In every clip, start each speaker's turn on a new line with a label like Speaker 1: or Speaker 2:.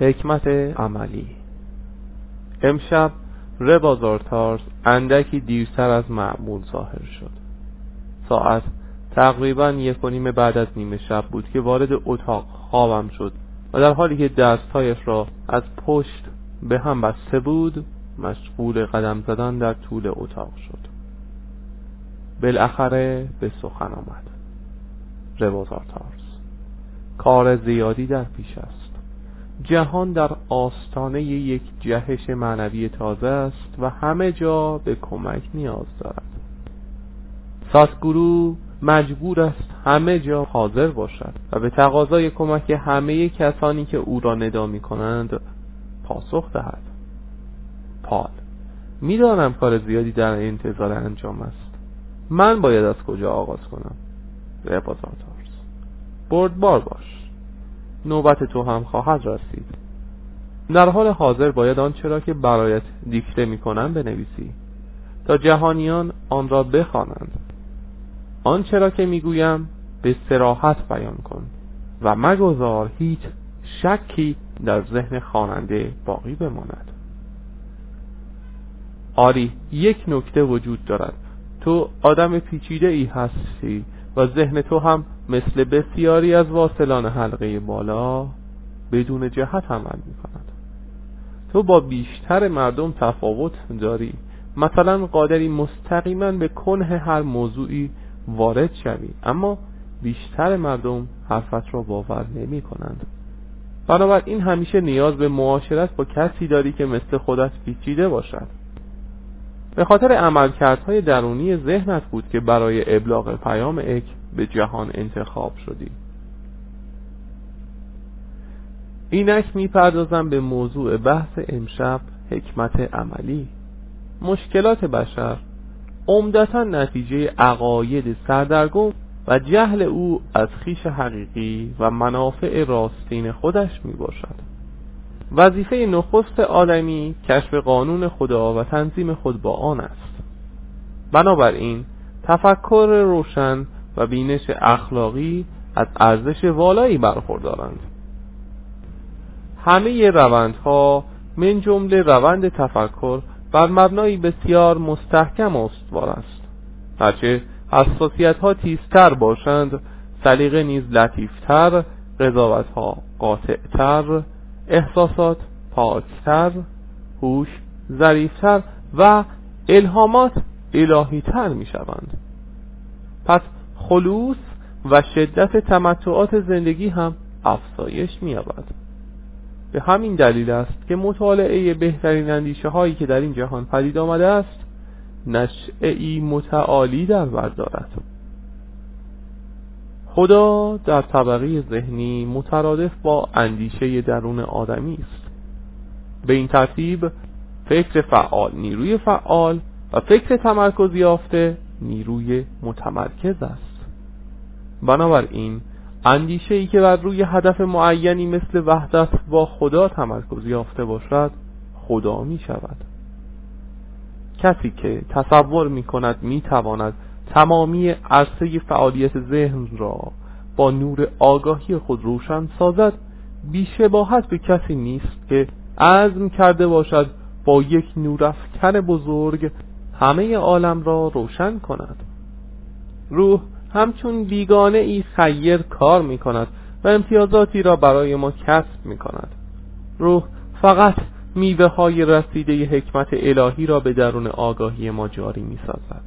Speaker 1: حکمت عملی. امشب ربازارتارس اندکی دیرتر از معمول ظاهر شد. ساعت تقریبا یک و نیم بعد از نیمه شب بود که وارد اتاق خوابم شد و در حالی که دستهایش را از پشت به هم بسته بود مشغول قدم زدن در طول اتاق شد. بالاخره به سخن آمد. ربازارتارس. کار زیادی در پیش است. جهان در آستانه یک جهش معنوی تازه است و همه جا به کمک نیاز دارد. ساسگورو مجبور است همه جا حاضر باشد و به تقاضای کمک همه کسانی که او را ندا می کنند پاسخ دهد. پال می‌دانم کار زیادی در انتظار انجام است. من باید از کجا آغاز کنم؟ رپازانتارس بردبار باش. نوبت تو هم خواهد رسید. در حال حاضر باید آنچه را که برایت دیکته می‌کنم بنویسی تا جهانیان آن را بخوانند. آنچه را که می‌گویم به سراحت بیان کن و مگذار هیچ شکی در ذهن خواننده باقی بماند. آری یک نکته وجود دارد. تو آدم پیچیده ای هستی و ذهن تو هم مثل بسیاری از واصلان حلقه بالا بدون جهت عمل می کند تو با بیشتر مردم تفاوت داری. مثلا قادری مستقیما به کنه هر موضوعی وارد شوی اما بیشتر مردم حرفت را باور نمی کنند بنابراین همیشه نیاز به معاشرت با کسی داری که مثل خودت پیچیده باشد. به خاطر عملکردهای درونی ذهنت بود که برای ابلاغ پیام اک به جهان انتخاب شدی. اینک می‌پردازم به موضوع بحث امشب حکمت عملی. مشکلات بشر عمدتا نتیجه عقاید سردرگم و جهل او از خیش حقیقی و منافع راستین خودش می باشد وظیفه نخست آدمی کشف قانون خدا و تنظیم خود با آن است. بنابراین تفکر روشن و بینش اخلاقی از ارزش والایی برخوردارند. همه روندها من جمله روند تفکر بر مبنایی بسیار مستحکم استوار است. هرچه حساسیت ها تیزتر باشند سلیقه نیز لطیفتر قضاوت ها قاطعتر احساسات پاکتر هوش ظریفتر و الهامات الهیتر می شوند پس خلوص و شدت تمتعات زندگی هم افزایش می‌یابد. به همین دلیل است که مطالعه بهترین اندیشه هایی که در این جهان پدید آمده است نشعی متعالی در بر دارد. خدا در طبقه ذهنی مترادف با اندیشه درون آدمی است. به این ترتیب فکر فعال نیروی فعال و فکر تمرکز یافته نیروی متمرکز است. بنابراین اندیشه ای که بر روی هدف معینی مثل وحدت با خدا تمرکز یافته باشد خدا می شود کسی که تصور می کند می تواند تمامی عرصه فعالیت ذهن را با نور آگاهی خود روشن سازد بیشباهت به کسی نیست که عزم کرده باشد با یک نورافکن بزرگ همه عالم را روشن کند. روح همچون بیگانه ای خیر کار می کند و امتیازاتی را برای ما کسب می کند روح فقط میوه های رسیده حکمت الهی را به درون آگاهی ما جاری می سازد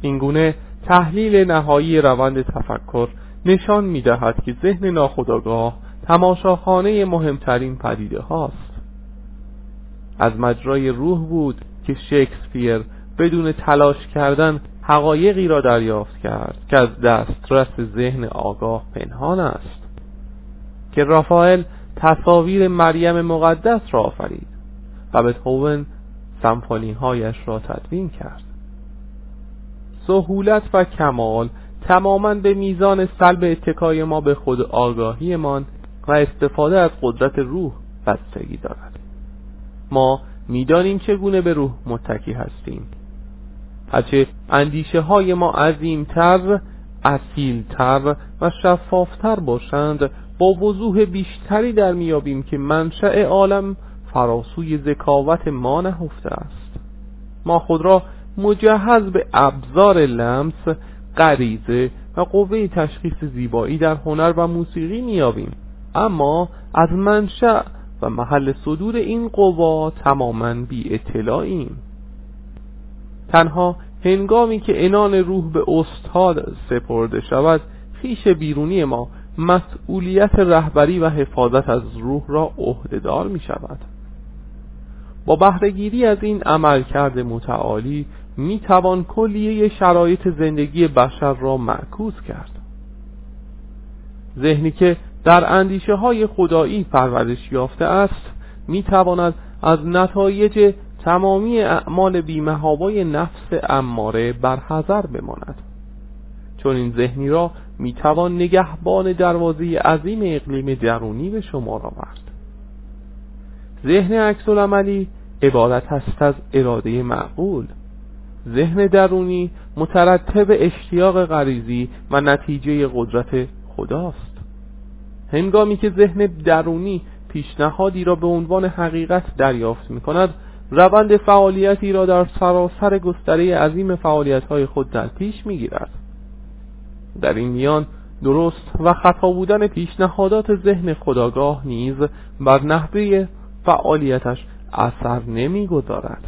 Speaker 1: اینگونه تحلیل نهایی روند تفکر نشان می دهد که ذهن ناخودآگاه تماشاخانه مهمترین پدیده هاست. از مجرای روح بود که شکسپیر بدون تلاش کردن حقایقی را دریافت کرد که از دسترس ذهن آگاه پنهان است. که رافائل تصاویر مریم مقدس را آفرید و بتهوون سمفونی هایش را تدوین کرد. سهولت و کمال تماما به میزان سلب اتکای ما به خود آگاهیمان و استفاده از قدرت روح بستگی دارد. ما می‌دانیم چگونه به روح متکی هستیم. هرچه اندیشه های ما عظیمتر اصیلتر و شفافتر باشند با وضوح بیشتری در میابیم که منشأ عالم فراسوی ذکاوت ما نهفته است. ما خود را مجهز به ابزار لمس غریزه و قوه تشخیص زیبایی در هنر و موسیقی میابیم اما از منشأ و محل صدور این قوا تماما بی اطلاعیم تنها هنگامی که انان روح به استاد سپرده شود خیش بیرونی ما مسئولیت رهبری و حفاظت از روح را عهدهدار می شود با بهرهگیری از این عملکرد متعالی می توان کلیه شرایط زندگی بشر را معکوس کرد. ذهنی که در اندیشه های خدایی پرورش یافته است می تواند از نتایج تمامی اعمال بیمهابای نفس اماره برحضر بماند. چون این ذهنی را می توان نگهبان دروازه عظیم اقلیم درونی به شما آورد. ذهن عکس عملی عبارت است از اراده معقول. ذهن درونی مترتب اشتیاق غریزی و نتیجه قدرت خداست. هنگامی که ذهن درونی پیشنهادی را به عنوان حقیقت دریافت می کند روند فعالیتی را در سراسر گستره عظیم فعالیت های خود در پیش می گیرد در این میان درست و خطا بودن پیشنهادات ذهن خداگاه نیز بر نحوه فعالیتش اثر نمی‌گذارد.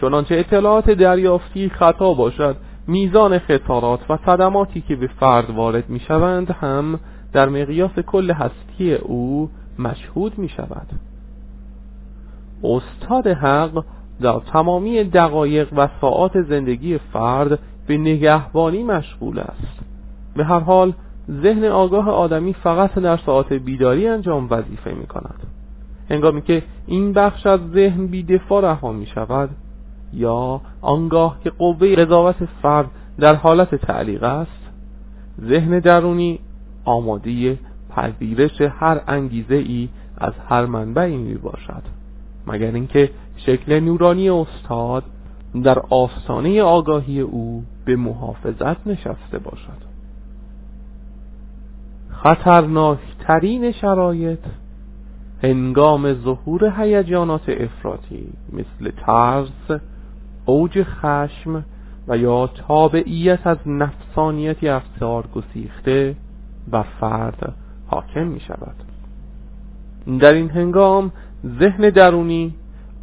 Speaker 1: چنانچه اطلاعات دریافتی خطا باشد میزان خسارات و صدماتی که به فرد وارد می شوند هم در مقیاس کل هستی او مشهود می شود استاد حق در تمامی دقایق و ساعات زندگی فرد به نگهبانی مشغول است. به هر حال ذهن آگاه آدمی فقط در ساعات بیداری انجام وظیفه می کند. هنگامی که این بخش از ذهن بیدفاع رها می شود یا آنگاه که قوه قضاوت فرد در حالت تعلیق است ذهن درونی آماده پذیرش هر انگیزه ای از هر منبعی می باشد. مگر اینکه شکل نورانی استاد در آستانه آگاهی او به محافظت نشسته باشد. خطرناکترین شرایط هنگام ظهور هیجانات افراطی مثل ترس اوج خشم و یا تابعیت از نفسانیتی افسار گسیخته و فرد حاکم می شود در این هنگام ذهن درونی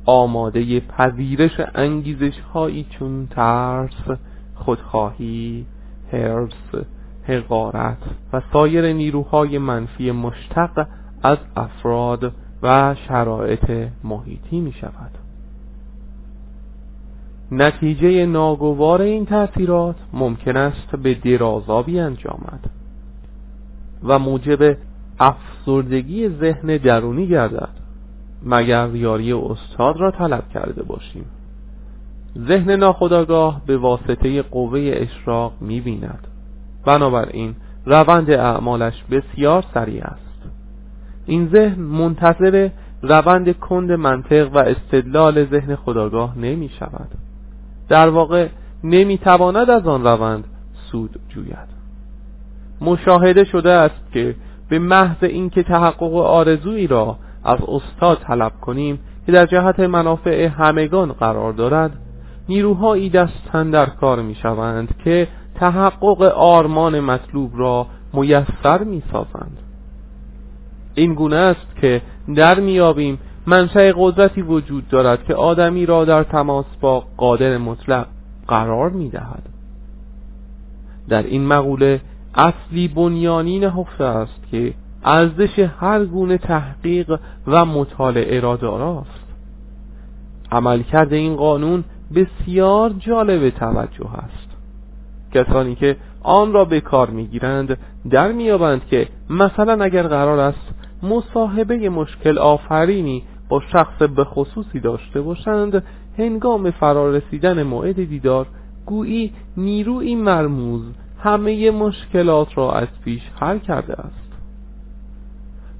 Speaker 1: آماده پذیرش انگیزش هایی چون ترس خودخواهی هرس حقارت و سایر نیروهای منفی مشتق از افراد و شرایط محیطی می شود نتیجه ناگوار این تأثیرات ممکن است به درازابی انجامد و موجب افسردگی ذهن درونی گردد. مگر یاری استاد را طلب کرده باشیم؟ ذهن ناخداگاه به واسطه قوه اشراق می‌بیند. بنابراین روند اعمالش بسیار سریع است. این ذهن منتظر روند کند منطق و استدلال ذهن خداگاه نمی شود در واقع نمی تواند از آن روند سود جوید. مشاهده شده است که به محض اینکه تحقق آرزویی را از استاد طلب کنیم که در جهت منافع همگان قرار دارد نیروهایی دستن در کار می شوند که تحقق آرمان مطلوب را میسر می سازند. این گونه است که در میابیم منشأ قدرتی وجود دارد که آدمی را در تماس با قادر مطلق قرار می‌دهد در این مقوله اصلی بنیانی نهفته است که ارزش هر گونه تحقیق و مطالعه را داراست. عملکرد این قانون بسیار جالب توجه است. کسانی که آن را به کار می‌گیرند در میابند که مثلا اگر قرار است مصاحبه مشکل آفرینی با شخص به خصوصی داشته باشند هنگام فرارسیدن موعد دیدار گویی نیروی مرموز همه مشکلات را از پیش حل کرده است.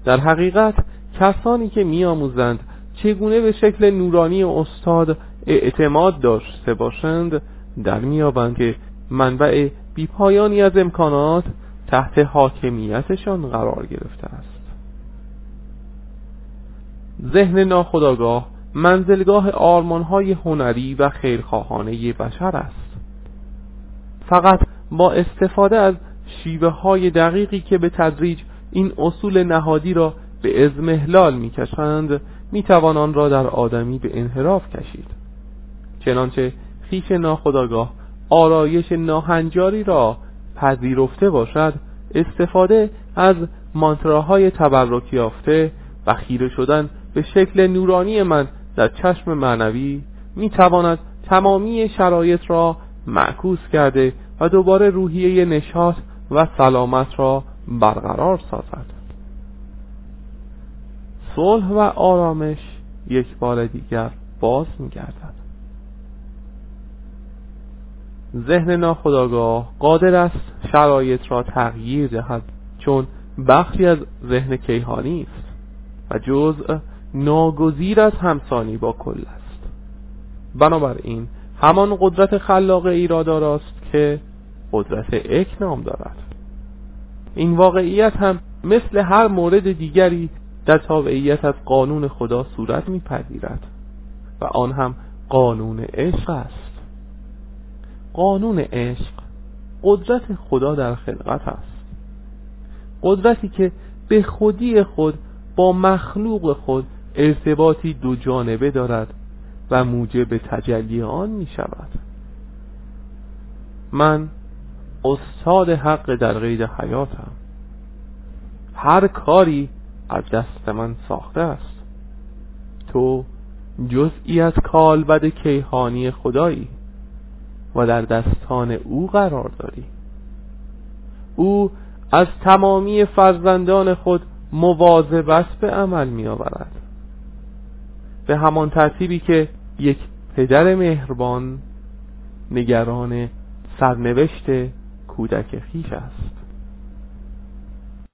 Speaker 1: در حقیقت کسانی که میآموزند چگونه به شکل نورانی استاد اعتماد داشته باشند در میابند که منبع بیپایانی از امکانات تحت حاکمیتشان قرار گرفته است. ذهن ناخداگاه منزلگاه آرمانهای هنری و خیرخواهانه بشر است. فقط با استفاده از شیوه های دقیقی که به تدریج این اصول نهادی را به ازمهلال می‌کشند می‌توان آن را در آدمی به انحراف کشید. چنانچه خیش ناخداگاه آرایش ناهنجاری را پذیرفته باشد استفاده از مانتراهای تبرک یافته و خیره شدن به شکل نورانی من در چشم معنوی می‌تواند تمامی شرایط را معکوس کرده و دوباره روحیه نشاط و سلامت را برقرار سازد. صلح و آرامش یک بار دیگر باز میگردد. ذهن ناخداگاه قادر است شرایط را تغییر دهد چون بخشی از ذهن کیهانی است و جزء ناگزیر از همسانی با کل است. بنابراین همان قدرت خلاق ای را داراست که قدرت اک نام دارد. این واقعیت هم مثل هر مورد دیگری در تابعیت از قانون خدا صورت میپذیرد و آن هم قانون عشق است. قانون عشق قدرت خدا در خلقت است. قدرتی که به خودی خود با مخلوق خود ارتباطی دو جانبه دارد و موجب تجلی آن می شود من استاد حق در قید حیاتم. هر کاری از دست من ساخته است. تو جزئی از کالبد کیهانی خدایی و در دستان او قرار داری. او از تمامی فرزندان خود مواظبت به عمل می آورد به همان ترتیبی که یک پدر مهربان نگران سرنوشت کودک خیش است.